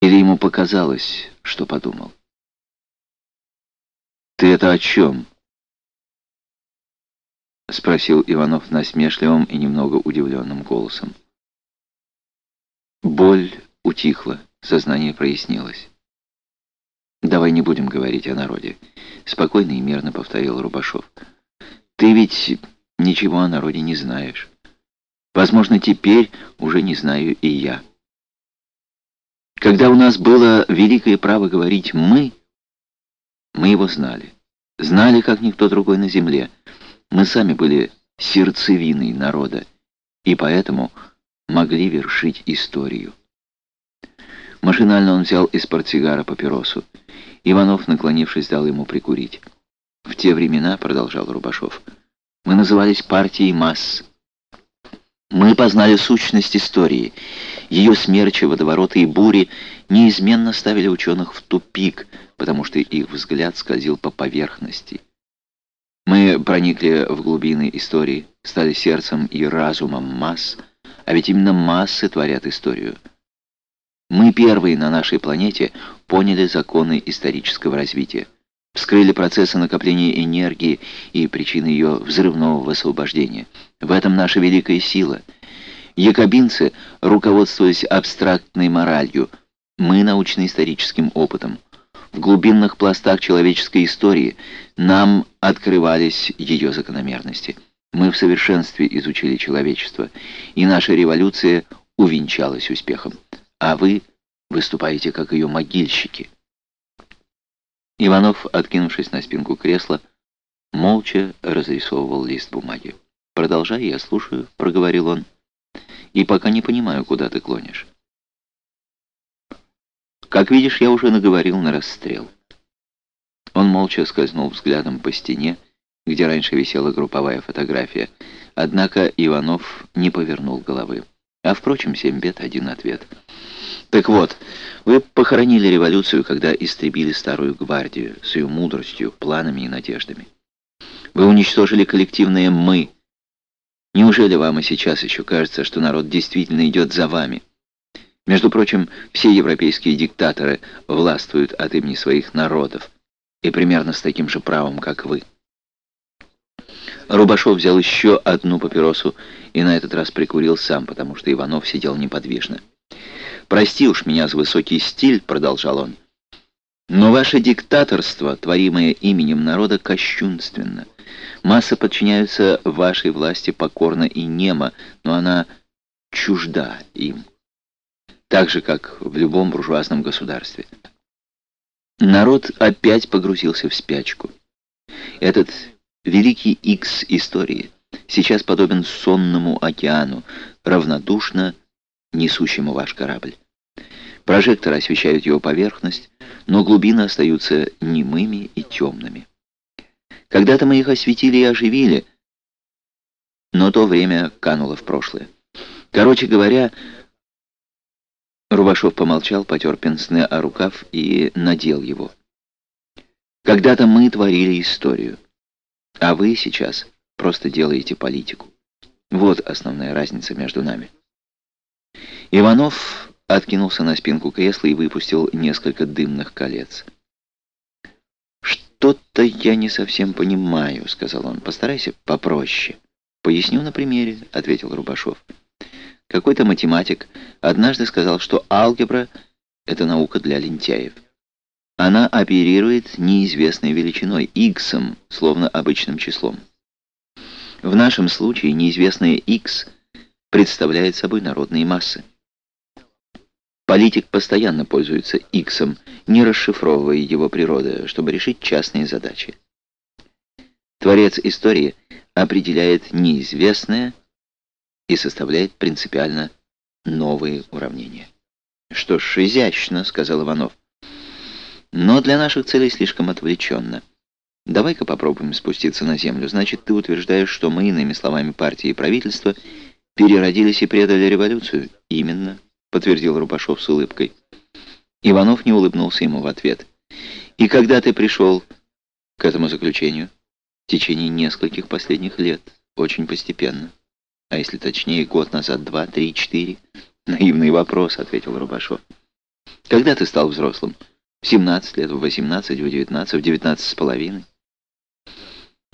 Или ему показалось, что подумал? «Ты это о чем?» — спросил Иванов насмешливым и немного удивленным голосом. Боль утихла, сознание прояснилось. «Давай не будем говорить о народе», — спокойно и мирно повторил Рубашов. «Ты ведь ничего о народе не знаешь. Возможно, теперь уже не знаю и я. Когда у нас было великое право говорить «мы», мы его знали. Знали, как никто другой на земле. Мы сами были сердцевиной народа, и поэтому могли вершить историю. Машинально он взял из портсигара папиросу. Иванов, наклонившись, дал ему прикурить. «В те времена, — продолжал Рубашов, — мы назывались партией масс. Мы познали сущность истории. Ее смерчи, водовороты и бури неизменно ставили ученых в тупик, потому что их взгляд скользил по поверхности. Мы проникли в глубины истории, стали сердцем и разумом масс, а ведь именно массы творят историю. Мы первые на нашей планете поняли законы исторического развития, вскрыли процессы накопления энергии и причины ее взрывного высвобождения. В этом наша великая сила. Якобинцы, руководствуясь абстрактной моралью, мы научно-историческим опытом. В глубинных пластах человеческой истории нам открывались ее закономерности. Мы в совершенстве изучили человечество, и наша революция увенчалась успехом. А вы выступаете как ее могильщики. Иванов, откинувшись на спинку кресла, молча разрисовывал лист бумаги. «Продолжай, я слушаю», — проговорил он. «И пока не понимаю, куда ты клонишь». Как видишь, я уже наговорил на расстрел. Он молча скользнул взглядом по стене, где раньше висела групповая фотография. Однако Иванов не повернул головы. А впрочем, семь бед, один ответ. Так вот, вы похоронили революцию, когда истребили старую гвардию с ее мудростью, планами и надеждами. Вы уничтожили коллективное «мы». Неужели вам и сейчас еще кажется, что народ действительно идет за вами? Между прочим, все европейские диктаторы властвуют от имени своих народов, и примерно с таким же правом, как вы. Рубашов взял еще одну папиросу и на этот раз прикурил сам, потому что Иванов сидел неподвижно. «Прости уж меня за высокий стиль», — продолжал он, «но ваше диктаторство, творимое именем народа, кощунственно. Массы подчиняются вашей власти покорно и немо, но она чужда им» так же, как в любом буржуазном государстве. Народ опять погрузился в спячку. Этот великий Икс истории сейчас подобен сонному океану, равнодушно несущему ваш корабль. Прожекторы освещают его поверхность, но глубины остаются немыми и темными. Когда-то мы их осветили и оживили, но то время кануло в прошлое. Короче говоря, Рубашов помолчал, потер пенсне о рукав и надел его. «Когда-то мы творили историю, а вы сейчас просто делаете политику. Вот основная разница между нами». Иванов откинулся на спинку кресла и выпустил несколько дымных колец. «Что-то я не совсем понимаю», — сказал он. «Постарайся попроще». «Поясню на примере», — ответил Рубашов. Какой-то математик однажды сказал, что алгебра — это наука для лентяев. Она оперирует неизвестной величиной, x, словно обычным числом. В нашем случае неизвестное x представляет собой народные массы. Политик постоянно пользуется x, не расшифровывая его природы, чтобы решить частные задачи. Творец истории определяет неизвестное и составляет принципиально новые уравнения. «Что ж, изящно», — сказал Иванов. «Но для наших целей слишком отвлеченно. Давай-ка попробуем спуститься на землю. Значит, ты утверждаешь, что мы, иными словами партии и правительства, переродились и предали революцию?» «Именно», — подтвердил Рубашов с улыбкой. Иванов не улыбнулся ему в ответ. «И когда ты пришел к этому заключению?» «В течение нескольких последних лет, очень постепенно». А если точнее, год назад, два, три, четыре? Наивный вопрос, ответил Рубашов. Когда ты стал взрослым? В 17 лет, в 18, в 19, в 19 с половиной?